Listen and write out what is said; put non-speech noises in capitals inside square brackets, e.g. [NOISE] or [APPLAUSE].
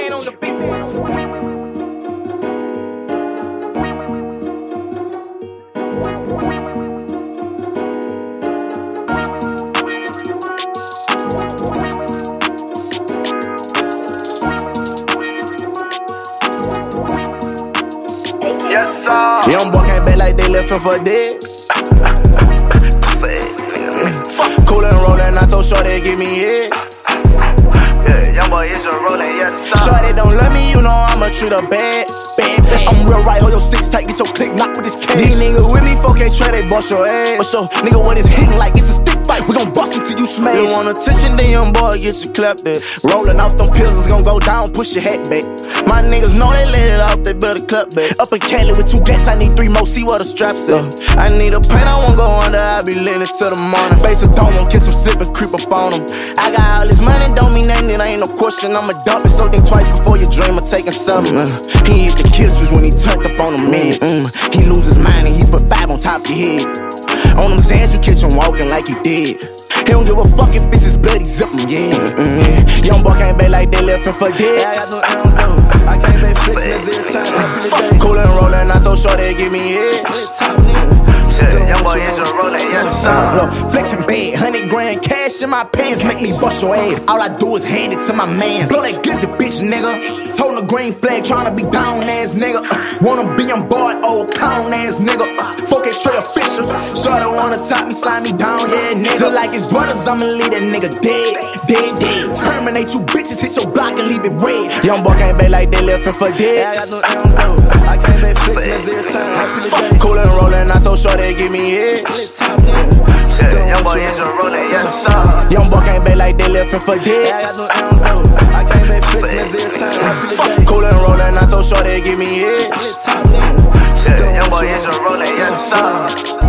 Stand on the beat. Yes, sir. Young boy came back like they left him for dead. [LAUGHS] Cool and rollin', I so short they give me head. Yeah, young boy is a rolling, yes, sir. Shorty don't love me, you know I'ma treat her bad. Bad, bad. I'm real right, hold your six tight, get your click knock with this cash. These niggas with me, folk can't try, they bust your ass. But so, nigga, what is hitting like it's a stick fight? We gon' bust until you smash. You want attention, then young boy get you clapped at. Rolling off them pills, it's gon' go down, push your hat back. My niggas know they let it off, they better clap back. Up in Cali with two gas, I need three more, see what the straps at. I need a pain, I won't go under, I be leaning to the morning. Face a dome, won't kiss some slip and creep up on them. I got all this money, don't mean nothing, ain't no question. I'ma dump it, so think twice before you dream of taking something. Uh, he hit the kisses when he turned up on the meds. Mm, he lose his mind and he put five on top of your head. On them sands, you catch him walking like you did. He don't give a fuck if it's his bloody zip him, yeah. Mm-hmm. Young boy came back like they left him for dead. Yeah, I got no I don't know. I can't say fixin' every time. Happy Cool and rollin', I so sure they give me head. Yeah, young boy is a rolling, yes, sir. Look, flexing bad, hundred grand cash in my pants make me bust your ass. All I do is hand it to my man. Blow that glizzy bitch, nigga. Toting a green flag, tryna be down ass nigga. Uh, wanna be on board, old clown ass nigga. Fuck that Trey official. Shorty wanna top me, slide me down, yeah, nigga. Just like his brothers, I'ma leave that nigga dead, dead, dead. Terminate you bitches, hit your block and leave it red. Young boy came back like they left him for dead. I got no, I don't know. I can't say fixin' every time. Happy Cool and rollin', I so sure they give me head. Yeah, young boy is a rolling, yes, sir. Young boy came back like they left him for dead. I got no, I don't. I can't say fixin' every time. Cool and rollin', I so sure they give me head. Yeah, young boy